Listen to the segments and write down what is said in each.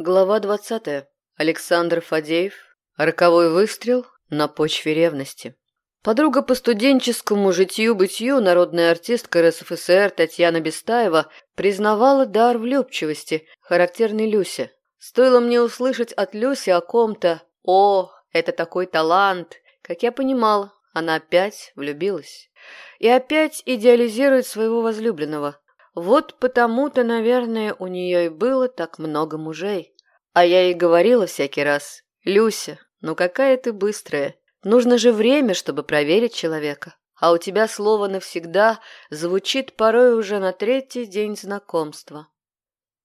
Глава двадцатая. Александр Фадеев. Роковой выстрел на почве ревности. Подруга по студенческому житью-бытию, народная артистка РСФСР Татьяна Бестаева, признавала дар влюбчивости, характерный Люсе. Стоило мне услышать от Люси о ком-то «О, это такой талант!» Как я понимала, она опять влюбилась. И опять идеализирует своего возлюбленного. Вот потому-то, наверное, у нее и было так много мужей. А я ей говорила всякий раз, «Люся, ну какая ты быстрая. Нужно же время, чтобы проверить человека. А у тебя слово «навсегда» звучит порой уже на третий день знакомства».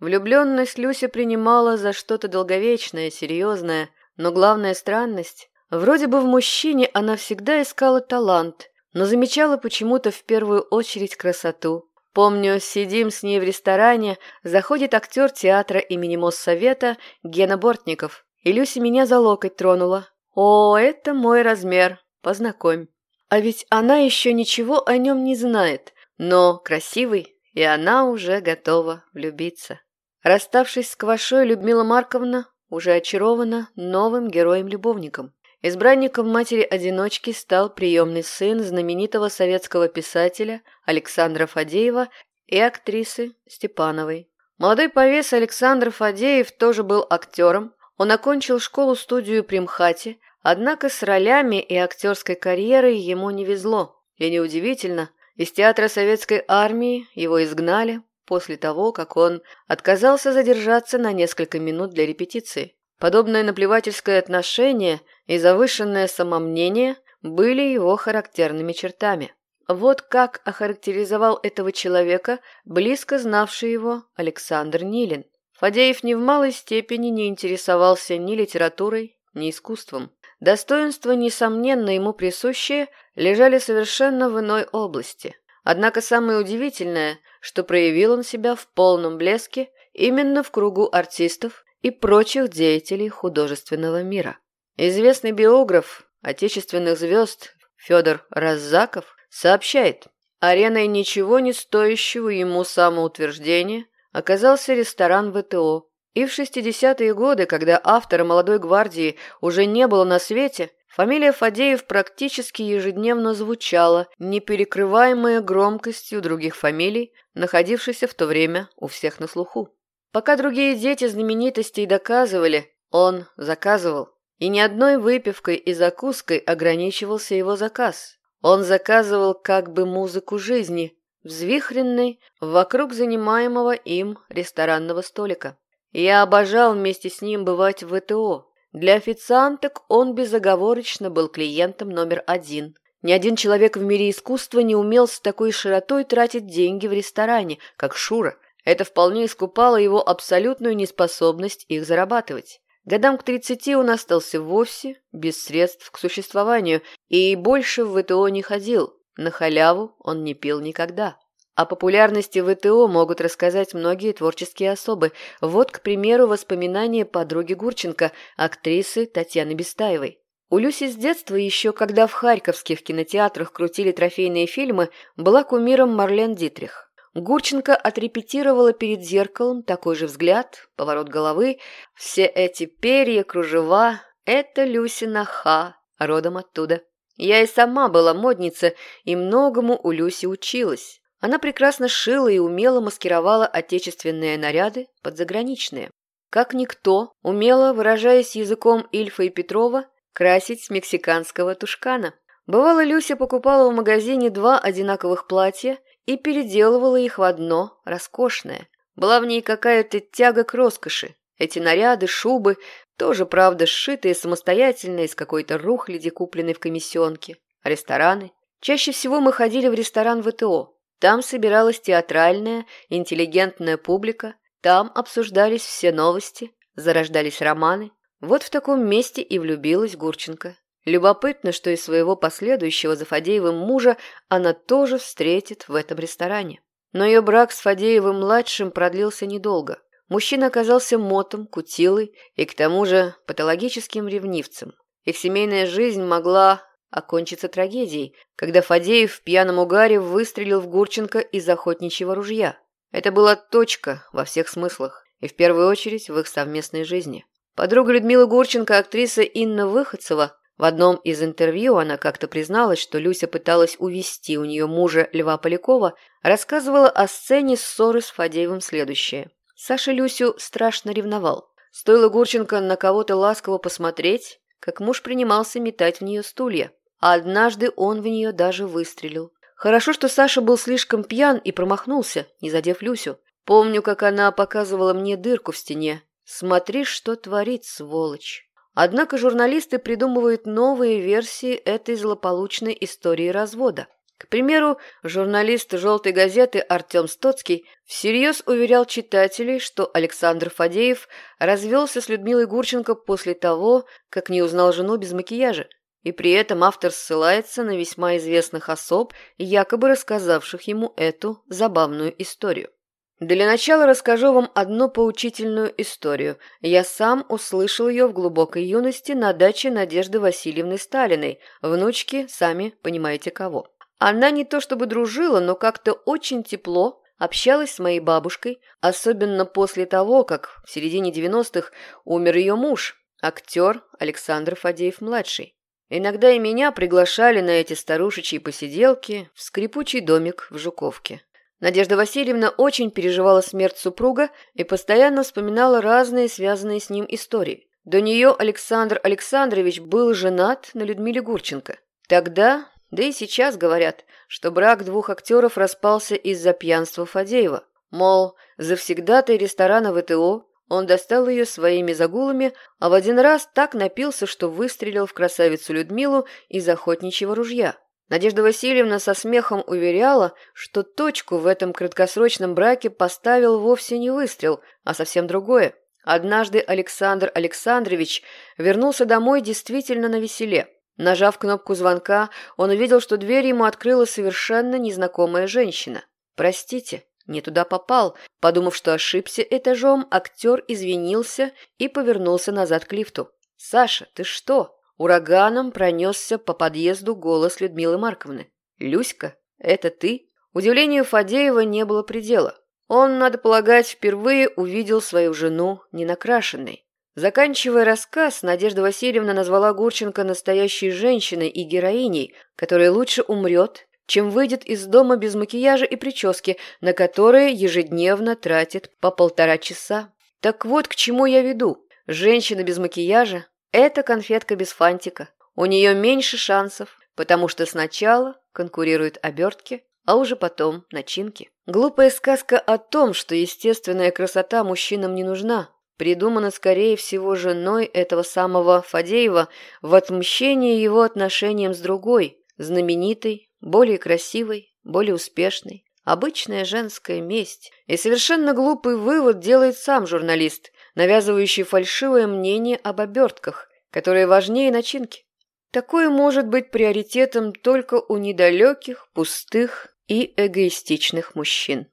Влюбленность Люся принимала за что-то долговечное, серьезное, но главная странность – вроде бы в мужчине она всегда искала талант, но замечала почему-то в первую очередь красоту. Помню, сидим с ней в ресторане, заходит актер театра имени Моссовета Гена Бортников. И Люся меня за локоть тронула. «О, это мой размер, познакомь». А ведь она еще ничего о нем не знает, но красивый, и она уже готова влюбиться. Расставшись с Квашой, Людмила Марковна уже очарована новым героем-любовником. Избранником матери-одиночки стал приемный сын знаменитого советского писателя Александра Фадеева и актрисы Степановой. Молодой повес Александр Фадеев тоже был актером. Он окончил школу-студию при МХАТе, однако с ролями и актерской карьерой ему не везло. И неудивительно, из театра советской армии его изгнали после того, как он отказался задержаться на несколько минут для репетиции. Подобное наплевательское отношение и завышенное самомнение были его характерными чертами. Вот как охарактеризовал этого человека, близко знавший его Александр Нилин. Фадеев ни в малой степени не интересовался ни литературой, ни искусством. Достоинства, несомненно, ему присущие, лежали совершенно в иной области. Однако самое удивительное, что проявил он себя в полном блеске именно в кругу артистов и прочих деятелей художественного мира. Известный биограф отечественных звезд Федор Раззаков сообщает, ареной ничего не стоящего ему самоутверждения оказался ресторан ВТО. И в 60-е годы, когда автора «Молодой гвардии» уже не было на свете, фамилия Фадеев практически ежедневно звучала, не перекрываемая громкостью других фамилий, находившихся в то время у всех на слуху. Пока другие дети знаменитостей доказывали, он заказывал. И ни одной выпивкой и закуской ограничивался его заказ. Он заказывал как бы музыку жизни, взвихренной вокруг занимаемого им ресторанного столика. Я обожал вместе с ним бывать в ВТО. Для официанток он безоговорочно был клиентом номер один. Ни один человек в мире искусства не умел с такой широтой тратить деньги в ресторане, как Шура – это вполне искупало его абсолютную неспособность их зарабатывать. Годам к 30 он остался вовсе без средств к существованию и больше в ВТО не ходил. На халяву он не пил никогда. О популярности ВТО могут рассказать многие творческие особы. Вот, к примеру, воспоминания подруги Гурченко, актрисы Татьяны Бестаевой. У Люси с детства, еще когда в харьковских кинотеатрах крутили трофейные фильмы, была кумиром Марлен Дитрих. Гурченко отрепетировала перед зеркалом такой же взгляд, поворот головы. Все эти перья, кружева — это Люсина Ха, родом оттуда. Я и сама была модница и многому у Люси училась. Она прекрасно шила и умело маскировала отечественные наряды под заграничные. Как никто, умела, выражаясь языком Ильфа и Петрова, красить мексиканского тушкана. Бывало, Люся покупала в магазине два одинаковых платья и переделывала их в одно роскошное. Была в ней какая-то тяга к роскоши. Эти наряды, шубы, тоже, правда, сшитые самостоятельно из какой-то рухляди, купленной в комиссионке. Рестораны? Чаще всего мы ходили в ресторан ВТО. Там собиралась театральная, интеллигентная публика. Там обсуждались все новости, зарождались романы. Вот в таком месте и влюбилась Гурченко. Любопытно, что и своего последующего за Фадеевым мужа она тоже встретит в этом ресторане. Но ее брак с Фадеевым-младшим продлился недолго. Мужчина оказался мотом, кутилой и к тому же патологическим ревнивцем. Их семейная жизнь могла окончиться трагедией, когда Фадеев в пьяном угаре выстрелил в Гурченко из охотничьего ружья. Это была точка во всех смыслах. и в первую очередь в их совместной жизни. Подруга Людмилы Гурченко, актриса Инна Выходцева, в одном из интервью она как-то призналась, что Люся пыталась увести у нее мужа Льва Полякова, рассказывала о сцене ссоры с Фадеевым следующее. Саша Люсю страшно ревновал. Стоило Гурченко на кого-то ласково посмотреть, как муж принимался метать в нее стулья. А однажды он в нее даже выстрелил. Хорошо, что Саша был слишком пьян и промахнулся, не задев Люсю. Помню, как она показывала мне дырку в стене, Смотри, что творит, сволочь. Однако журналисты придумывают новые версии этой злополучной истории развода. К примеру, журналист «Желтой газеты» Артем Стоцкий всерьез уверял читателей, что Александр Фадеев развелся с Людмилой Гурченко после того, как не узнал жену без макияжа, и при этом автор ссылается на весьма известных особ, якобы рассказавших ему эту забавную историю. Для начала расскажу вам одну поучительную историю. Я сам услышал ее в глубокой юности на даче Надежды Васильевны Сталиной, внучки, сами понимаете кого. Она не то чтобы дружила, но как-то очень тепло общалась с моей бабушкой, особенно после того, как в середине 90-х умер ее муж, актер Александр Фадеев-младший. Иногда и меня приглашали на эти старушечьи посиделки в скрипучий домик в Жуковке. Надежда Васильевна очень переживала смерть супруга и постоянно вспоминала разные связанные с ним истории. До нее Александр Александрович был женат на Людмиле Гурченко. Тогда, да и сейчас говорят, что брак двух актеров распался из-за пьянства Фадеева. Мол, завсегдатай ресторана ВТО, он достал ее своими загулами, а в один раз так напился, что выстрелил в красавицу Людмилу из охотничьего ружья. Надежда Васильевна со смехом уверяла, что точку в этом краткосрочном браке поставил вовсе не выстрел, а совсем другое. Однажды Александр Александрович вернулся домой действительно на веселе. Нажав кнопку звонка, он увидел, что дверь ему открыла совершенно незнакомая женщина. «Простите, не туда попал». Подумав, что ошибся этажом, актер извинился и повернулся назад к лифту. «Саша, ты что?» Ураганом пронесся по подъезду голос Людмилы Марковны. «Люська, это ты?» Удивлению Фадеева не было предела. Он, надо полагать, впервые увидел свою жену ненакрашенной. Заканчивая рассказ, Надежда Васильевна назвала Гурченко настоящей женщиной и героиней, которая лучше умрет, чем выйдет из дома без макияжа и прически, на которые ежедневно тратит по полтора часа. Так вот, к чему я веду. Женщина без макияжа это конфетка без фантика. У нее меньше шансов, потому что сначала конкурируют обертки, а уже потом начинки. Глупая сказка о том, что естественная красота мужчинам не нужна, придумана, скорее всего, женой этого самого Фадеева в отмщении его отношениям с другой, знаменитой, более красивой, более успешной. Обычная женская месть. И совершенно глупый вывод делает сам журналист, навязывающий фальшивое мнение об обертках, которые важнее начинки. Такое может быть приоритетом только у недалеких, пустых и эгоистичных мужчин.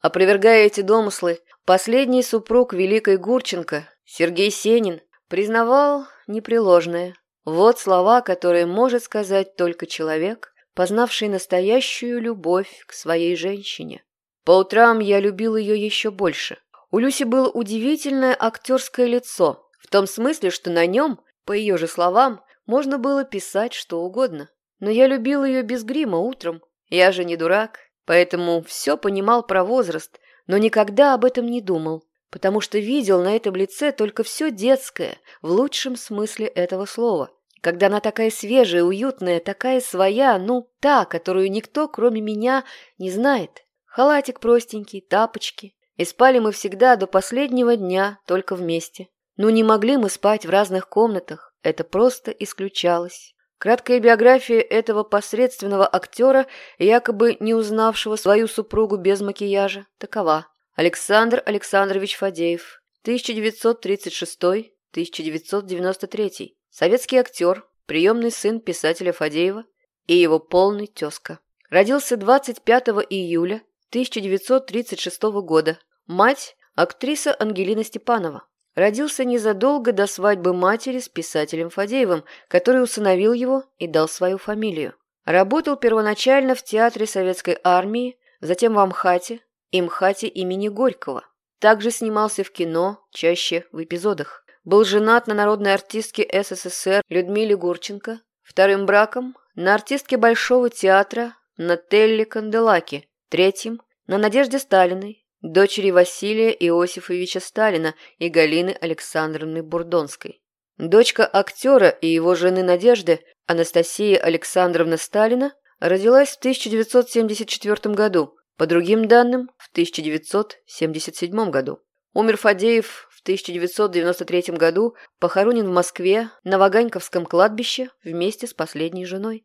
Опровергая эти домыслы, последний супруг Великой Гурченко, Сергей Сенин, признавал непреложное. Вот слова, которые может сказать только человек, познавший настоящую любовь к своей женщине. По утрам я любил ее еще больше – у Люси было удивительное актерское лицо, в том смысле, что на нем, по ее же словам, можно было писать что угодно. Но я любил ее без грима утром. Я же не дурак, поэтому все понимал про возраст, но никогда об этом не думал, потому что видел на этом лице только все детское, в лучшем смысле этого слова. Когда она такая свежая, уютная, такая своя, ну, та, которую никто, кроме меня, не знает. Халатик простенький, тапочки, и спали мы всегда до последнего дня только вместе. Ну не могли мы спать в разных комнатах, это просто исключалось. Краткая биография этого посредственного актера, якобы не узнавшего свою супругу без макияжа, такова. Александр Александрович Фадеев, 1936-1993. Советский актер, приемный сын писателя Фадеева и его полный тезка. Родился 25 июля 1936 года Мать – актриса Ангелина Степанова. Родился незадолго до свадьбы матери с писателем Фадеевым, который усыновил его и дал свою фамилию. Работал первоначально в Театре Советской Армии, затем в Амхате и МХАТе имени Горького. Также снимался в кино, чаще в эпизодах. Был женат на народной артистке СССР Людмиле Гурченко, вторым браком на артистке Большого театра Нателли Канделаки, третьим на Надежде Сталиной, дочери Василия Иосифовича Сталина и Галины Александровны Бурдонской. Дочка актера и его жены Надежды, Анастасия Александровна Сталина, родилась в 1974 году, по другим данным, в 1977 году. Умер Фадеев в 1993 году, похоронен в Москве на Ваганьковском кладбище вместе с последней женой.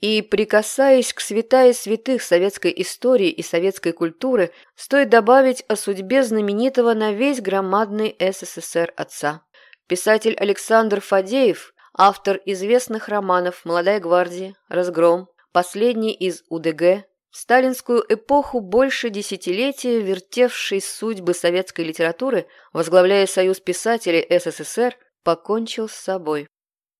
И, прикасаясь к святая святых советской истории и советской культуры, стоит добавить о судьбе знаменитого на весь громадный СССР отца. Писатель Александр Фадеев, автор известных романов «Молодая гвардия», «Разгром», последний из УДГ, в сталинскую эпоху больше десятилетия вертевший судьбы советской литературы, возглавляя Союз писателей СССР, покончил с собой.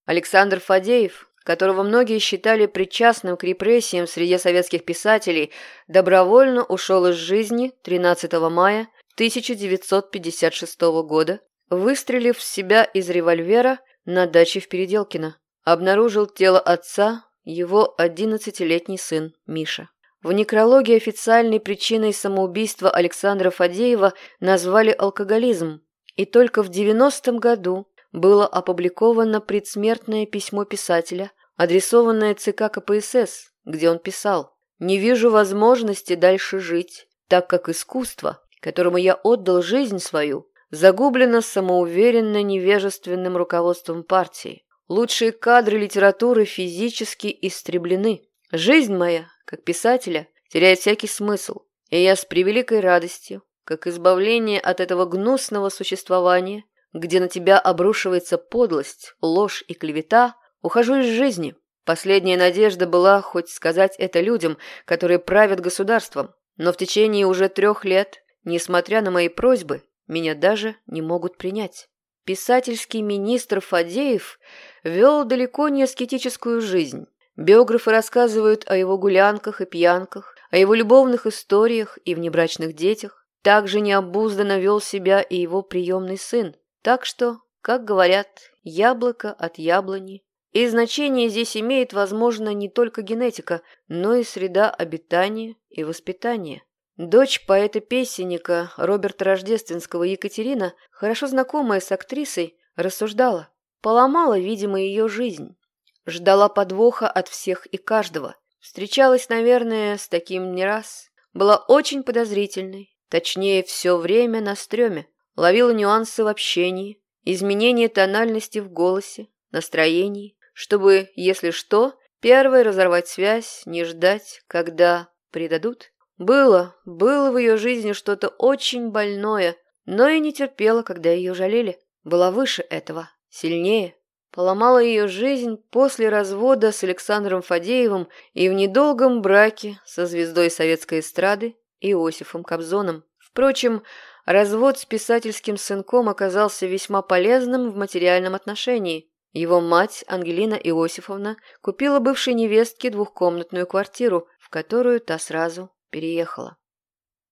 Александр Фадеев, которого многие считали причастным к репрессиям среди советских писателей, добровольно ушел из жизни 13 мая 1956 года, выстрелив в себя из револьвера на даче в Переделкино. Обнаружил тело отца его 11-летний сын Миша. В некрологе официальной причиной самоубийства Александра Фадеева назвали алкоголизм, и только в 90-м году было опубликовано предсмертное письмо писателя, адресованное ЦК КПСС, где он писал «Не вижу возможности дальше жить, так как искусство, которому я отдал жизнь свою, загублено самоуверенно невежественным руководством партии. Лучшие кадры литературы физически истреблены. Жизнь моя, как писателя, теряет всякий смысл, и я с превеликой радостью, как избавление от этого гнусного существования, где на тебя обрушивается подлость, ложь и клевета, ухожу из жизни. Последняя надежда была хоть сказать это людям, которые правят государством, но в течение уже трех лет, несмотря на мои просьбы, меня даже не могут принять. Писательский министр Фадеев вел далеко не аскетическую жизнь. Биографы рассказывают о его гулянках и пьянках, о его любовных историях и внебрачных детях. Также необузданно вел себя и его приемный сын. Так что, как говорят, яблоко от яблони. И значение здесь имеет, возможно, не только генетика, но и среда обитания и воспитания. Дочь поэта-песенника Роберта Рождественского Екатерина, хорошо знакомая с актрисой, рассуждала. Поломала, видимо, ее жизнь. Ждала подвоха от всех и каждого. Встречалась, наверное, с таким не раз. Была очень подозрительной. Точнее, все время на стреме. Ловила нюансы в общении, изменение тональности в голосе, настроении, чтобы, если что, первой разорвать связь, не ждать, когда предадут. Было, было в ее жизни что-то очень больное, но и не терпела, когда ее жалели. Была выше этого, сильнее поломала ее жизнь после развода с Александром Фадеевым и в недолгом браке со звездой советской эстрады Иосифом Кобзоном. Впрочем, развод с писательским сынком оказался весьма полезным в материальном отношении. Его мать, Ангелина Иосифовна, купила бывшей невестке двухкомнатную квартиру, в которую та сразу переехала.